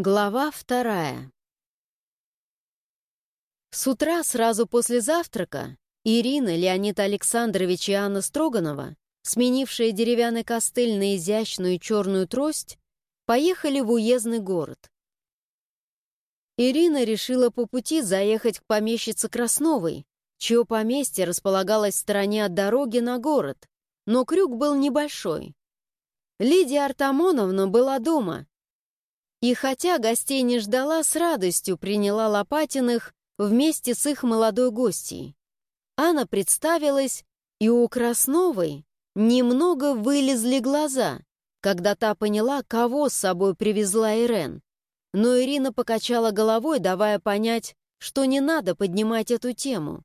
Глава вторая С утра, сразу после завтрака, Ирина, Леонид Александрович и Анна Строганова, сменившие деревянный костыль на изящную черную трость, поехали в уездный город. Ирина решила по пути заехать к помещице Красновой, чье поместье располагалось в стороне от дороги на город, но крюк был небольшой. Лидия Артамоновна была дома и хотя гостей не ждала, с радостью приняла Лопатиных вместе с их молодой гостьей. Анна представилась, и у Красновой немного вылезли глаза, когда та поняла, кого с собой привезла Ирен. Но Ирина покачала головой, давая понять, что не надо поднимать эту тему.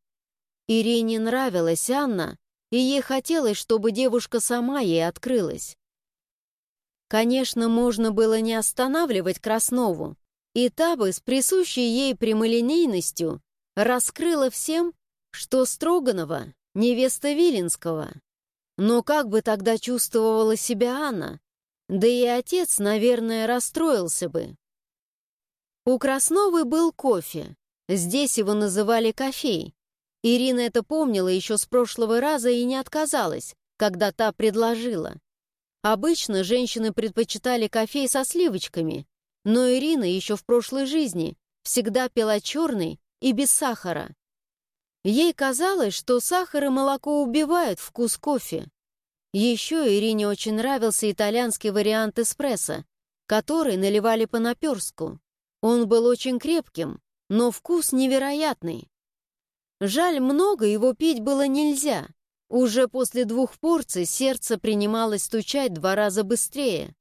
Ирине нравилась Анна, и ей хотелось, чтобы девушка сама ей открылась. Конечно, можно было не останавливать Краснову, и та бы с присущей ей прямолинейностью раскрыла всем, что Строганова — невеста Виленского. Но как бы тогда чувствовала себя Анна? Да и отец, наверное, расстроился бы. У Красновой был кофе. Здесь его называли кофей. Ирина это помнила еще с прошлого раза и не отказалась, когда та предложила. Обычно женщины предпочитали кофе со сливочками, но Ирина еще в прошлой жизни всегда пила черный и без сахара. Ей казалось, что сахар и молоко убивают вкус кофе. Еще Ирине очень нравился итальянский вариант эспрессо, который наливали по наперску. Он был очень крепким, но вкус невероятный. Жаль, много его пить было нельзя, уже после двух порций сердце принималось стучать два раза быстрее.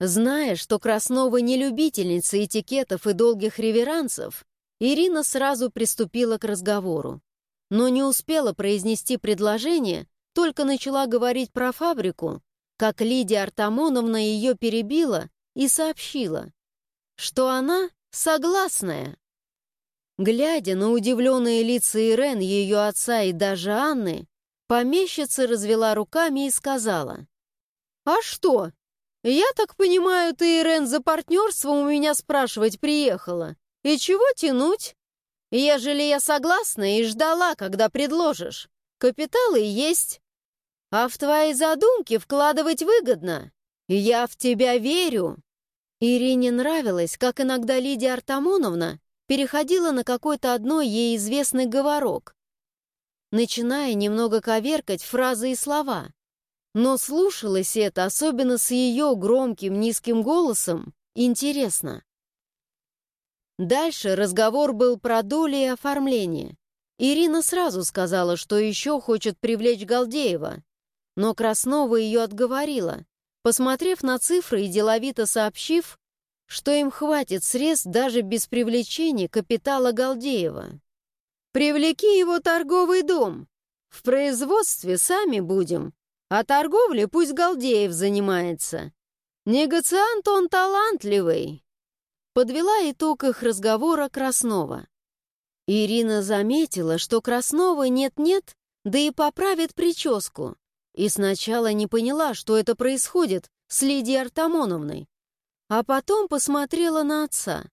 Зная, что Краснова не любительница этикетов и долгих реверансов, Ирина сразу приступила к разговору. Но не успела произнести предложение, только начала говорить про фабрику, как Лидия Артамоновна ее перебила и сообщила, что она согласная. Глядя на удивленные лица Ирен, ее отца и даже Анны, Помещица развела руками и сказала. «А что? Я так понимаю, ты, Ирен, за партнерством у меня спрашивать приехала. И чего тянуть? Ежели я согласна и ждала, когда предложишь. Капиталы есть. А в твои задумки вкладывать выгодно. Я в тебя верю». Ирине нравилось, как иногда Лидия Артамоновна переходила на какой-то одной ей известный говорок, начиная немного коверкать фразы и слова. Но слушалось это, особенно с ее громким низким голосом, интересно. Дальше разговор был про доли и оформление. Ирина сразу сказала, что еще хочет привлечь Галдеева, но Краснова ее отговорила, посмотрев на цифры и деловито сообщив, что им хватит средств даже без привлечения капитала Галдеева. Привлеки его торговый дом. В производстве сами будем, а торговлей пусть Галдеев занимается. Негациант он талантливый. Подвела итог их разговора Краснова. Ирина заметила, что Краснова нет-нет, да и поправит прическу. И сначала не поняла, что это происходит с Лидией Артамоновной. А потом посмотрела на отца.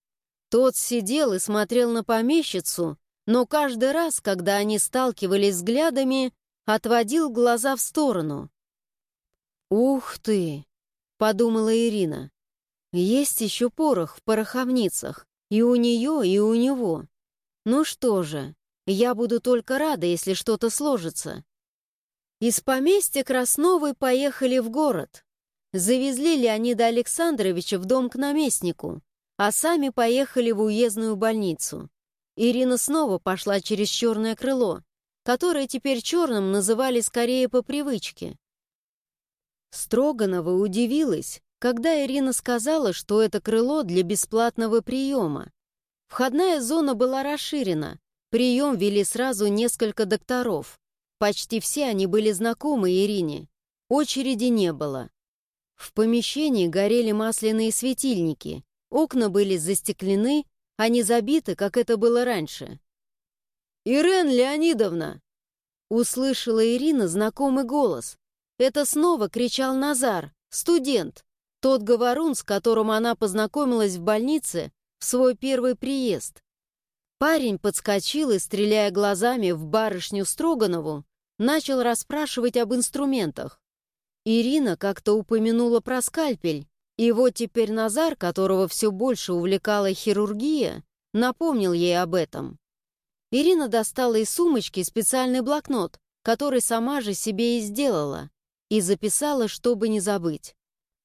Тот сидел и смотрел на помещицу, но каждый раз, когда они сталкивались взглядами, отводил глаза в сторону. «Ух ты!» — подумала Ирина. «Есть еще порох в пороховницах, и у нее, и у него. Ну что же, я буду только рада, если что-то сложится». Из поместья Красновой поехали в город. Завезли Леонида Александровича в дом к наместнику, а сами поехали в уездную больницу. Ирина снова пошла через черное крыло, которое теперь черным называли скорее по привычке. Строганова удивилась, когда Ирина сказала, что это крыло для бесплатного приема. Входная зона была расширена, прием вели сразу несколько докторов. Почти все они были знакомы Ирине. Очереди не было. В помещении горели масляные светильники, окна были застеклены, а не забиты, как это было раньше. «Ирен Леонидовна!» Услышала Ирина знакомый голос. Это снова кричал Назар, студент. Тот говорун, с которым она познакомилась в больнице в свой первый приезд. Парень подскочил и, стреляя глазами в барышню Строганову, начал расспрашивать об инструментах. Ирина как-то упомянула про скальпель, и вот теперь Назар, которого все больше увлекала хирургия, напомнил ей об этом. Ирина достала из сумочки специальный блокнот, который сама же себе и сделала, и записала, чтобы не забыть.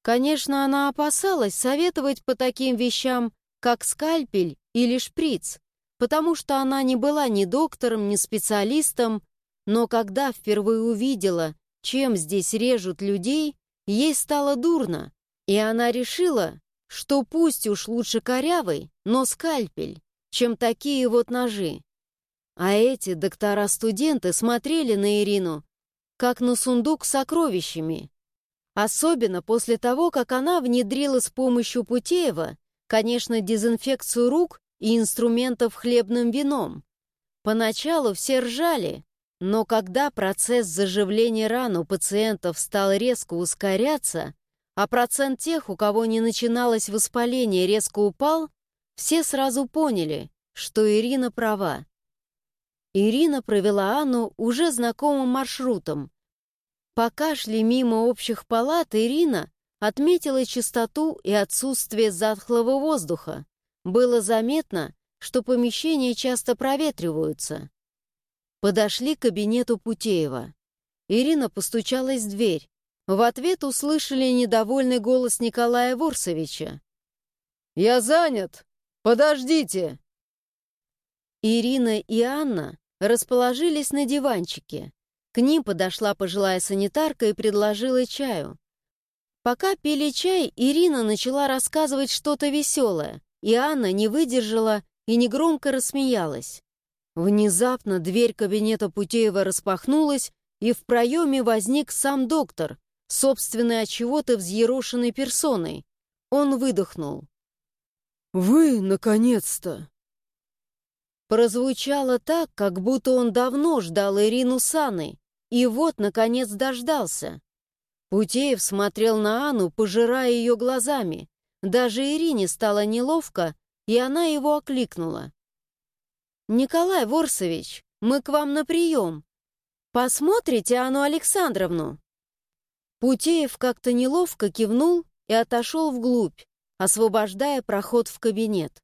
Конечно, она опасалась советовать по таким вещам, как скальпель или шприц, потому что она не была ни доктором, ни специалистом, но когда впервые увидела, чем здесь режут людей, ей стало дурно, и она решила, что пусть уж лучше корявый, но скальпель, чем такие вот ножи. А эти доктора-студенты смотрели на Ирину, как на сундук с сокровищами. Особенно после того, как она внедрила с помощью Путеева, конечно, дезинфекцию рук и инструментов хлебным вином. Поначалу все ржали, но когда процесс заживления ран у пациентов стал резко ускоряться, а процент тех, у кого не начиналось воспаление, резко упал, все сразу поняли, что Ирина права. Ирина провела Анну уже знакомым маршрутом. Пока шли мимо общих палат, Ирина отметила чистоту и отсутствие затхлого воздуха. Было заметно, что помещения часто проветриваются. Подошли к кабинету Путеева. Ирина постучалась в дверь. В ответ услышали недовольный голос Николая Ворсовича. «Я занят! Подождите!» Ирина и Анна расположились на диванчике. К ним подошла пожилая санитарка и предложила чаю. Пока пили чай, Ирина начала рассказывать что-то веселое, и Анна не выдержала и негромко рассмеялась. Внезапно дверь кабинета Путеева распахнулась, и в проеме возник сам доктор, собственной от чего-то взъерошенной персоной. Он выдохнул. «Вы, наконец-то!» Прозвучало так, как будто он давно ждал Ирину с и вот, наконец, дождался. Путеев смотрел на Анну, пожирая ее глазами. Даже Ирине стало неловко, и она его окликнула. «Николай Ворсович, мы к вам на прием. Посмотрите Анну Александровну?» Путеев как-то неловко кивнул и отошел вглубь, освобождая проход в кабинет.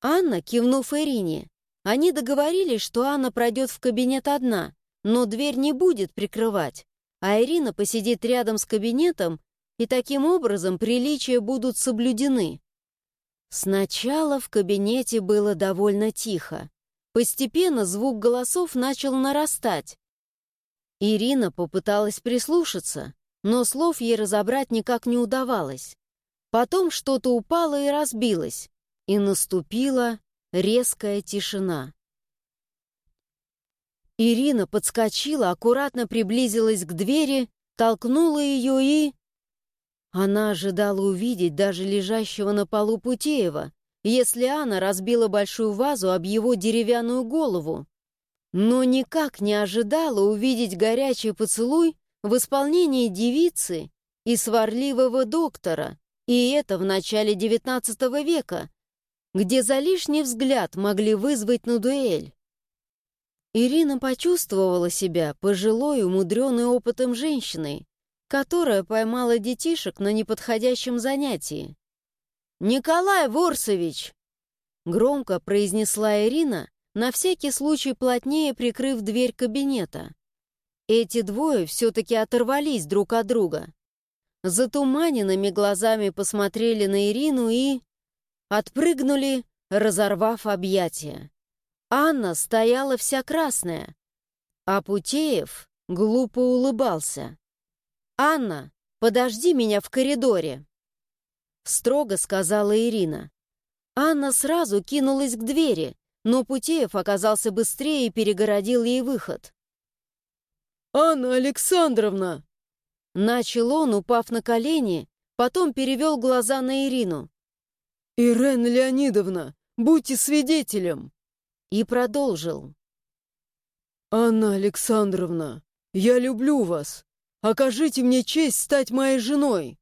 Анна, кивнув Ирине, они договорились, что Анна пройдет в кабинет одна, но дверь не будет прикрывать, а Ирина посидит рядом с кабинетом, и таким образом приличия будут соблюдены. Сначала в кабинете было довольно тихо. Постепенно звук голосов начал нарастать. Ирина попыталась прислушаться, но слов ей разобрать никак не удавалось. Потом что-то упало и разбилось, и наступила резкая тишина. Ирина подскочила, аккуратно приблизилась к двери, толкнула ее и... Она ожидала увидеть даже лежащего на полу Путеева, если Анна разбила большую вазу об его деревянную голову. Но никак не ожидала увидеть горячий поцелуй в исполнении девицы и сварливого доктора, и это в начале XIX века, где за лишний взгляд могли вызвать на дуэль. Ирина почувствовала себя пожилой, умудренной опытом женщиной, которая поймала детишек на неподходящем занятии. «Николай Ворсович!» Громко произнесла Ирина, на всякий случай плотнее прикрыв дверь кабинета. Эти двое все-таки оторвались друг от друга. Затуманенными глазами посмотрели на Ирину и... Отпрыгнули, разорвав объятия. Анна стояла вся красная, а Путеев глупо улыбался. «Анна, подожди меня в коридоре!» строго сказала Ирина. Анна сразу кинулась к двери, но Путеев оказался быстрее и перегородил ей выход. «Анна Александровна!» Начал он, упав на колени, потом перевел глаза на Ирину. «Ирена Леонидовна, будьте свидетелем!» И продолжил. «Анна Александровна, я люблю вас. Окажите мне честь стать моей женой!»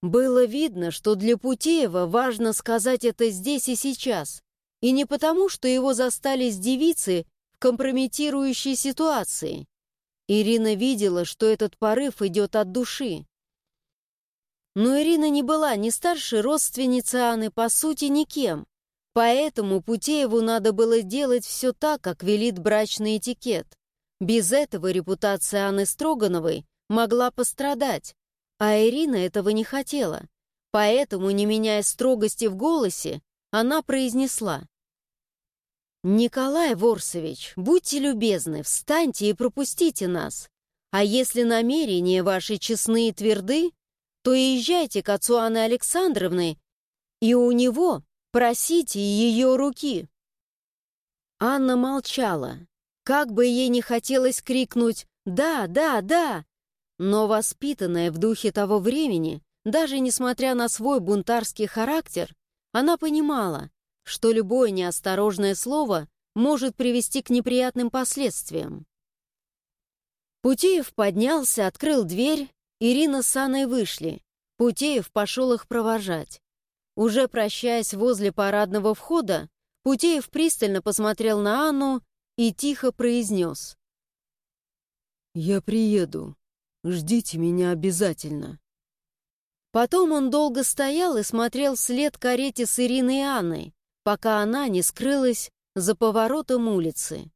Было видно, что для Путеева важно сказать это здесь и сейчас, и не потому, что его застали с девицы в компрометирующей ситуации. Ирина видела, что этот порыв идет от души. Но Ирина не была ни старшей родственницы Анны, по сути, никем. Поэтому Путееву надо было делать все так, как велит брачный этикет. Без этого репутация Анны Строгановой могла пострадать, а Ирина этого не хотела. Поэтому, не меняя строгости в голосе, она произнесла. «Николай Ворсович, будьте любезны, встаньте и пропустите нас. А если намерения ваши честны и тверды, то езжайте к отцу Анны Александровны, и у него просите ее руки». Анна молчала. Как бы ей не хотелось крикнуть «Да, да, да!», но воспитанная в духе того времени, даже несмотря на свой бунтарский характер, она понимала, что любое неосторожное слово может привести к неприятным последствиям. Путеев поднялся, открыл дверь, Ирина с Анной вышли. Путеев пошел их провожать. Уже прощаясь возле парадного входа, Путеев пристально посмотрел на Анну и тихо произнес. «Я приеду. Ждите меня обязательно». Потом он долго стоял и смотрел вслед карете с Ириной и Анной, пока она не скрылась за поворотом улицы.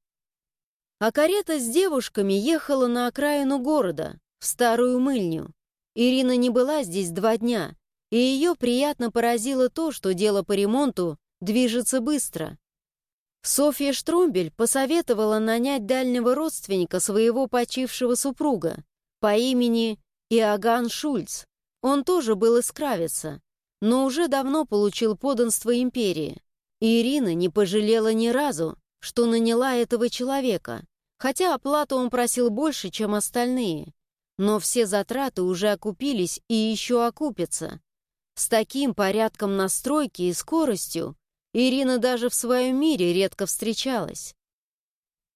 А карета с девушками ехала на окраину города, в старую мыльню. Ирина не была здесь два дня, и ее приятно поразило то, что дело по ремонту движется быстро. Софья Штромбель посоветовала нанять дальнего родственника своего почившего супруга по имени Иоганн Шульц. Он тоже был из Кравица, но уже давно получил подданство империи. Ирина не пожалела ни разу, что наняла этого человека, хотя оплату он просил больше, чем остальные. Но все затраты уже окупились и еще окупятся. С таким порядком настройки и скоростью Ирина даже в своем мире редко встречалась.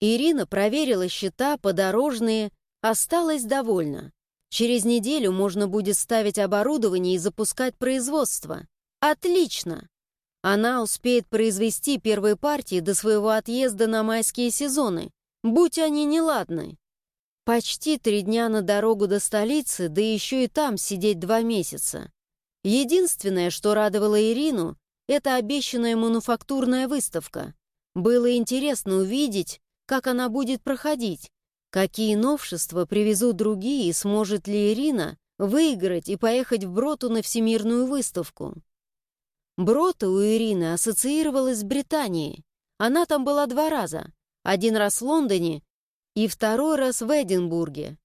Ирина проверила счета подорожные, осталась довольна. Через неделю можно будет ставить оборудование и запускать производство. Отлично! Она успеет произвести первые партии до своего отъезда на майские сезоны, будь они неладны. Почти три дня на дорогу до столицы, да еще и там сидеть два месяца. Единственное, что радовало Ирину, это обещанная мануфактурная выставка. Было интересно увидеть, как она будет проходить, какие новшества привезут другие и сможет ли Ирина выиграть и поехать в Броту на всемирную выставку. Брота у Ирины ассоциировалась с Британией. Она там была два раза. Один раз в Лондоне и второй раз в Эдинбурге.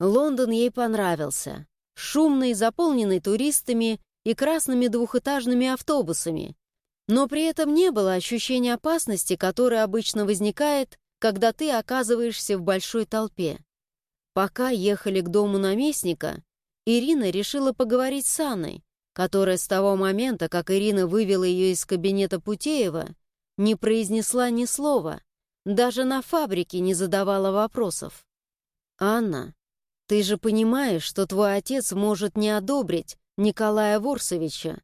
Лондон ей понравился. Шумный, заполненный туристами и красными двухэтажными автобусами. Но при этом не было ощущения опасности, которое обычно возникает, когда ты оказываешься в большой толпе. Пока ехали к дому наместника, Ирина решила поговорить с Анной, которая с того момента, как Ирина вывела ее из кабинета Путеева, не произнесла ни слова, даже на фабрике не задавала вопросов. «Анна, ты же понимаешь, что твой отец может не одобрить Николая Ворсовича?»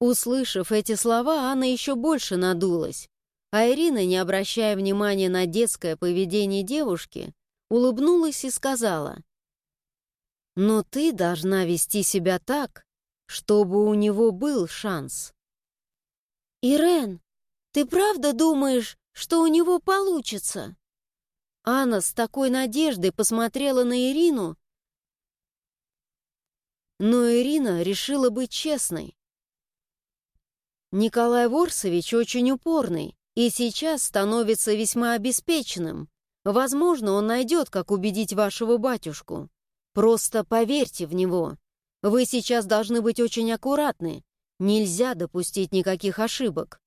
Услышав эти слова, Анна еще больше надулась, а Ирина, не обращая внимания на детское поведение девушки, улыбнулась и сказала, «Но ты должна вести себя так, чтобы у него был шанс. «Ирен, ты правда думаешь, что у него получится?» Анна с такой надеждой посмотрела на Ирину, но Ирина решила быть честной. Николай Ворсович очень упорный и сейчас становится весьма обеспеченным. Возможно, он найдет, как убедить вашего батюшку. Просто поверьте в него. Вы сейчас должны быть очень аккуратны. Нельзя допустить никаких ошибок.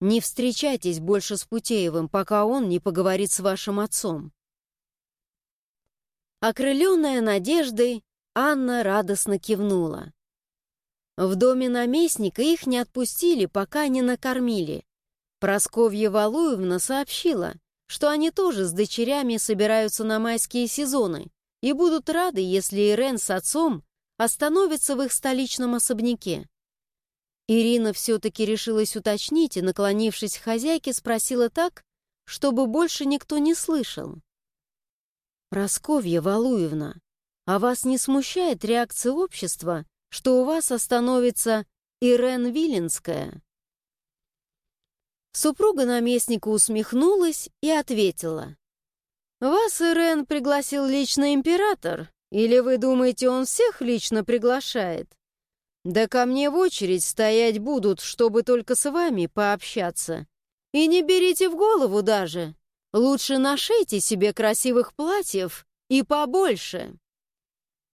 Не встречайтесь больше с Путеевым, пока он не поговорит с вашим отцом. Окрыленная надеждой, Анна радостно кивнула. В доме наместника их не отпустили, пока не накормили. Просковья Валуевна сообщила, что они тоже с дочерями собираются на майские сезоны и будут рады, если Ирен с отцом остановится в их столичном особняке. Ирина все-таки решилась уточнить и, наклонившись к хозяйке, спросила так, чтобы больше никто не слышал. «Просковья Валуевна, а вас не смущает реакция общества, что у вас остановится Ирен Виленская?» Супруга наместника усмехнулась и ответила. «Вас, Ирен, пригласил лично император? Или вы думаете, он всех лично приглашает? Да ко мне в очередь стоять будут, чтобы только с вами пообщаться. И не берите в голову даже. Лучше нашейте себе красивых платьев и побольше.